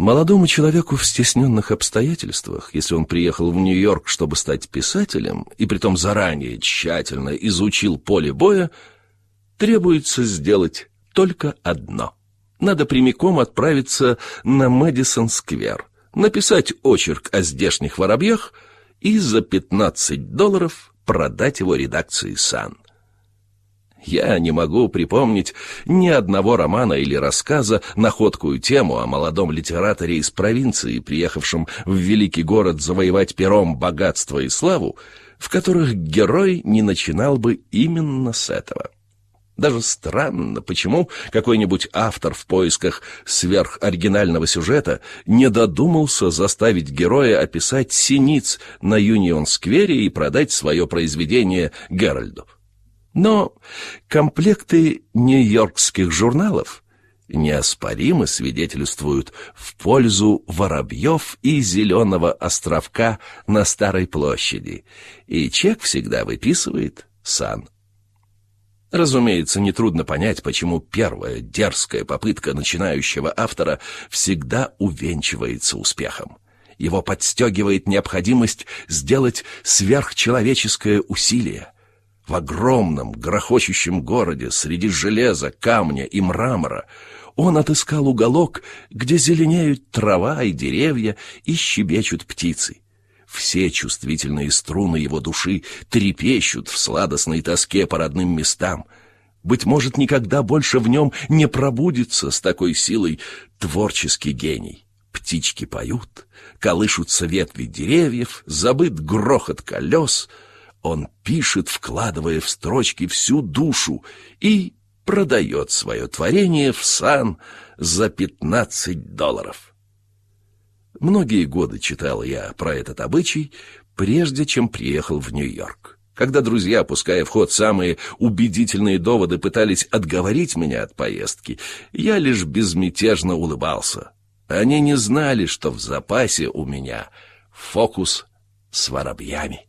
Молодому человеку в стесненных обстоятельствах, если он приехал в Нью-Йорк, чтобы стать писателем, и притом заранее тщательно изучил поле боя, требуется сделать только одно. Надо прямиком отправиться на Мэдисон-сквер, написать очерк о здешних воробьях и за 15 долларов продать его редакции «Сан». Я не могу припомнить ни одного романа или рассказа на ходкую тему о молодом литераторе из провинции, приехавшем в великий город завоевать пером богатство и славу, в которых герой не начинал бы именно с этого. Даже странно, почему какой-нибудь автор в поисках сверхоригинального сюжета не додумался заставить героя описать синиц на Юнион-сквере и продать свое произведение Геральду. Но комплекты нью-йоркских журналов неоспоримо свидетельствуют в пользу Воробьев и Зеленого островка на Старой площади, и чек всегда выписывает Сан. Разумеется, нетрудно понять, почему первая дерзкая попытка начинающего автора всегда увенчивается успехом. Его подстегивает необходимость сделать сверхчеловеческое усилие — в огромном, грохочущем городе среди железа, камня и мрамора он отыскал уголок, где зеленеют трава и деревья и щебечут птицы. Все чувствительные струны его души трепещут в сладостной тоске по родным местам. Быть может, никогда больше в нем не пробудится с такой силой творческий гений. Птички поют, колышутся ветви деревьев, забыт грохот колес — он пишет, вкладывая в строчки всю душу, и продает свое творение в сан за 15 долларов. Многие годы читал я про этот обычай, прежде чем приехал в Нью-Йорк. Когда друзья, пуская в ход самые убедительные доводы, пытались отговорить меня от поездки, я лишь безмятежно улыбался. Они не знали, что в запасе у меня фокус с воробьями.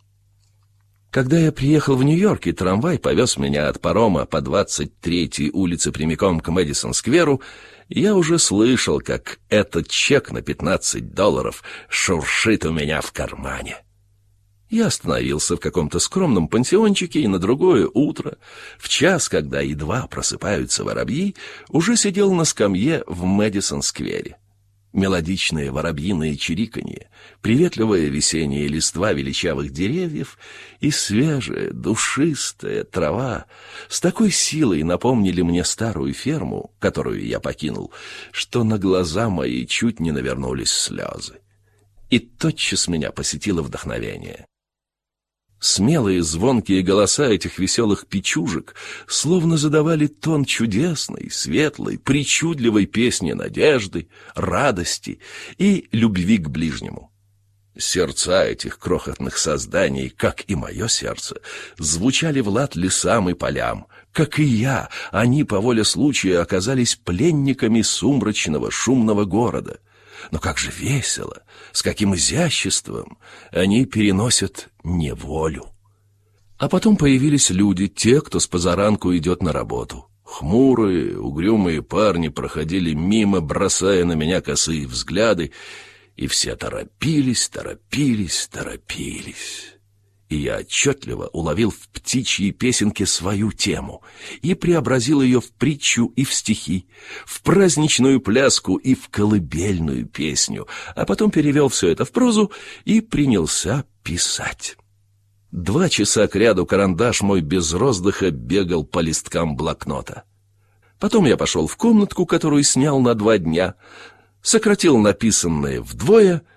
Когда я приехал в Нью-Йорк, и трамвай повез меня от парома по 23-й улице прямиком к Мэдисон-скверу, я уже слышал, как этот чек на 15 долларов шуршит у меня в кармане. Я остановился в каком-то скромном пансиончике, и на другое утро, в час, когда едва просыпаются воробьи, уже сидел на скамье в Мэдисон-сквере мелодичное воробьиное чириканье, приветливая весенняя листва величавых деревьев и свежая, душистая трава с такой силой напомнили мне старую ферму, которую я покинул, что на глаза мои чуть не навернулись слезы. И тотчас меня посетило вдохновение. Смелые звонкие голоса этих веселых печужек словно задавали тон чудесной, светлой, причудливой песни надежды, радости и любви к ближнему. Сердца этих крохотных созданий, как и мое сердце, звучали в лад лесам и полям. Как и я, они по воле случая оказались пленниками сумрачного шумного города — но как же весело, с каким изяществом они переносят неволю. А потом появились люди, те, кто с позаранку идет на работу. Хмурые, угрюмые парни проходили мимо, бросая на меня косые взгляды, и все торопились, торопились, торопились и я отчетливо уловил в птичьей песенке свою тему и преобразил ее в притчу и в стихи, в праздничную пляску и в колыбельную песню, а потом перевел все это в прозу и принялся писать. Два часа кряду карандаш мой без роздыха бегал по листкам блокнота. Потом я пошел в комнатку, которую снял на два дня, сократил написанное вдвое —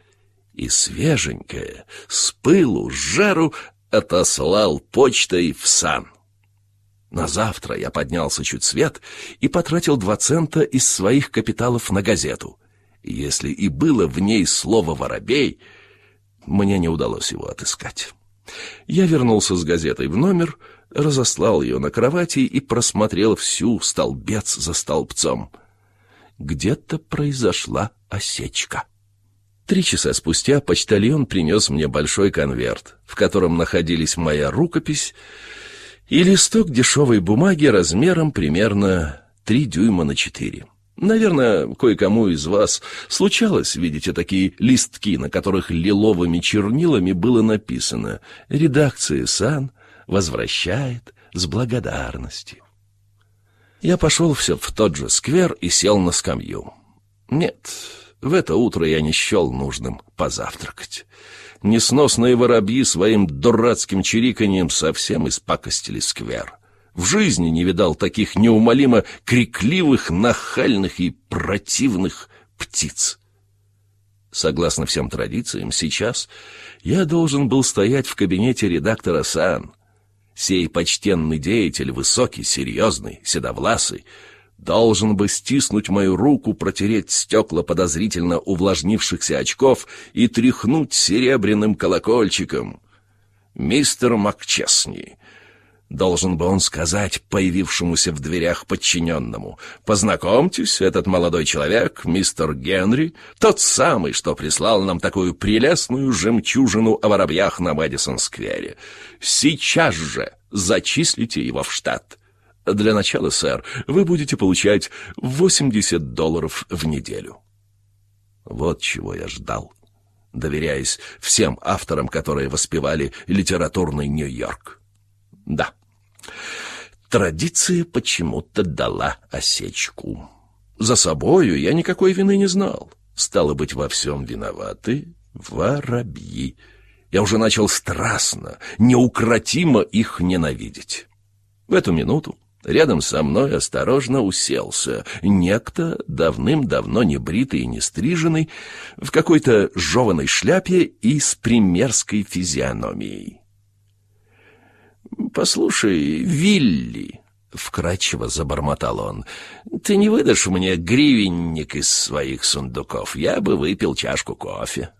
и свеженькое, с пылу, с жару, отослал почтой в сан. На завтра я поднялся чуть свет и потратил два цента из своих капиталов на газету. Если и было в ней слово «воробей», мне не удалось его отыскать. Я вернулся с газетой в номер, разослал ее на кровати и просмотрел всю столбец за столбцом. Где-то произошла осечка. Три часа спустя почтальон принес мне большой конверт, в котором находились моя рукопись и листок дешевой бумаги размером примерно три дюйма на четыре. Наверное, кое-кому из вас случалось видеть такие листки, на которых лиловыми чернилами было написано «Редакция САН возвращает с благодарностью». Я пошел все в тот же сквер и сел на скамью. Нет, в это утро я не счел нужным позавтракать. Несносные воробьи своим дурацким чириканьем совсем испакостили сквер. В жизни не видал таких неумолимо крикливых, нахальных и противных птиц. Согласно всем традициям, сейчас я должен был стоять в кабинете редактора САН. Сей почтенный деятель, высокий, серьезный, седовласый, должен бы стиснуть мою руку, протереть стекла подозрительно увлажнившихся очков и тряхнуть серебряным колокольчиком. «Мистер Макчесни, Должен бы он сказать появившемуся в дверях подчиненному. «Познакомьтесь, этот молодой человек, мистер Генри, тот самый, что прислал нам такую прелестную жемчужину о воробьях на Мэдисон-сквере. Сейчас же зачислите его в штат». Для начала, сэр, вы будете получать 80 долларов в неделю. Вот чего я ждал, доверяясь всем авторам, которые воспевали литературный Нью-Йорк. Да. Традиция почему-то дала осечку. За собою я никакой вины не знал. Стало быть, во всем виноваты воробьи. Я уже начал страстно, неукротимо их ненавидеть. В эту минуту рядом со мной осторожно уселся некто, давным-давно не бритый и не стриженный, в какой-то жеваной шляпе и с примерской физиономией. «Послушай, Вилли», — вкратчиво забормотал он, — «ты не выдашь мне гривенник из своих сундуков? Я бы выпил чашку кофе».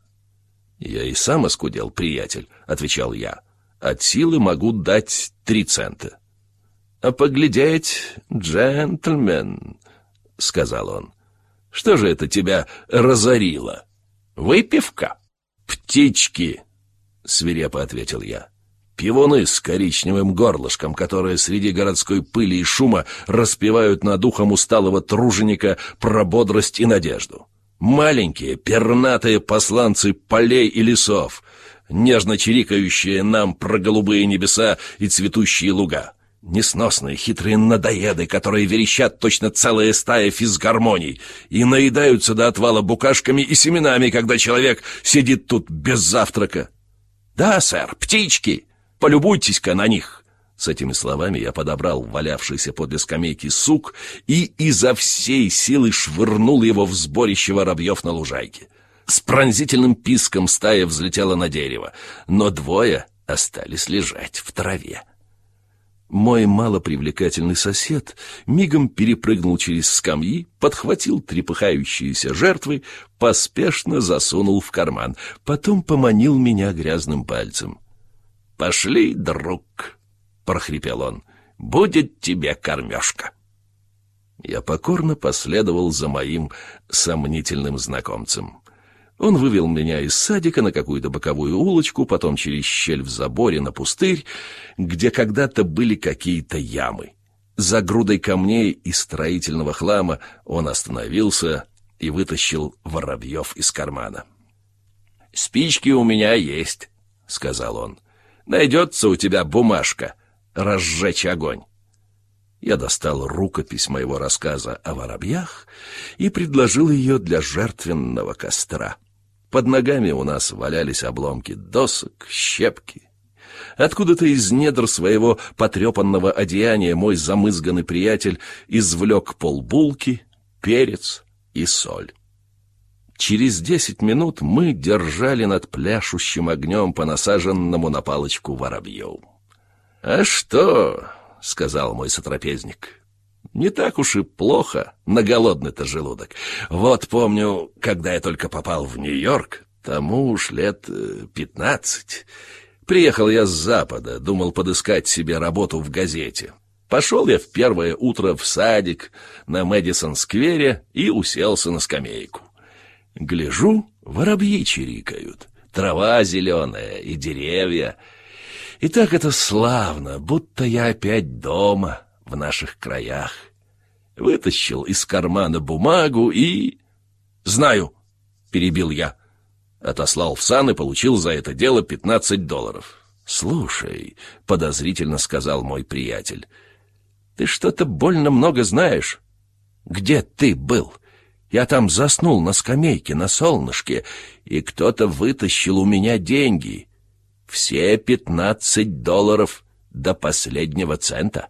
«Я и сам оскудел, приятель», — отвечал я. «От силы могу дать три цента». «А поглядеть, джентльмен», — сказал он, — «что же это тебя разорило? Выпивка?» «Птички», — свирепо ответил я. Пивуны с коричневым горлышком, которые среди городской пыли и шума распевают над ухом усталого труженика про бодрость и надежду. Маленькие, пернатые посланцы полей и лесов, нежно чирикающие нам про голубые небеса и цветущие луга. Несносные хитрые надоеды, которые верещат точно целая стая физгармоний и наедаются до отвала букашками и семенами, когда человек сидит тут без завтрака. «Да, сэр, птички!» Полюбуйтесь-ка на них!» С этими словами я подобрал валявшийся подле скамейки сук и изо всей силы швырнул его в сборище воробьев на лужайке. С пронзительным писком стая взлетела на дерево, но двое остались лежать в траве. Мой малопривлекательный сосед мигом перепрыгнул через скамьи, подхватил трепыхающиеся жертвы, поспешно засунул в карман, потом поманил меня грязным пальцем. «Пошли, друг!» — прохрипел он. «Будет тебе кормежка!» Я покорно последовал за моим сомнительным знакомцем. Он вывел меня из садика на какую-то боковую улочку, потом через щель в заборе на пустырь, где когда-то были какие-то ямы. За грудой камней и строительного хлама он остановился и вытащил воробьев из кармана. «Спички у меня есть», — сказал он. Найдется у тебя бумажка. Разжечь огонь. Я достал рукопись моего рассказа о воробьях и предложил ее для жертвенного костра. Под ногами у нас валялись обломки досок, щепки. Откуда-то из недр своего потрепанного одеяния мой замызганный приятель извлек полбулки, перец и соль. Через десять минут мы держали над пляшущим огнем по насаженному на палочку воробью. «А что?» — сказал мой сотрапезник. «Не так уж и плохо на голодный-то желудок. Вот помню, когда я только попал в Нью-Йорк, тому уж лет э, пятнадцать. Приехал я с запада, думал подыскать себе работу в газете. Пошел я в первое утро в садик на Мэдисон-сквере и уселся на скамейку. Гляжу, воробьи чирикают, трава зеленая и деревья. И так это славно, будто я опять дома, в наших краях. вытащил из кармана бумагу и... «Знаю», — перебил я. Отослал в сан и получил за это дело пятнадцать долларов. «Слушай», — подозрительно сказал мой приятель, — «ты что-то больно много знаешь. Где ты был? Я там заснул на скамейке на солнышке, и кто-то вытащил у меня деньги. Все пятнадцать долларов до последнего цента».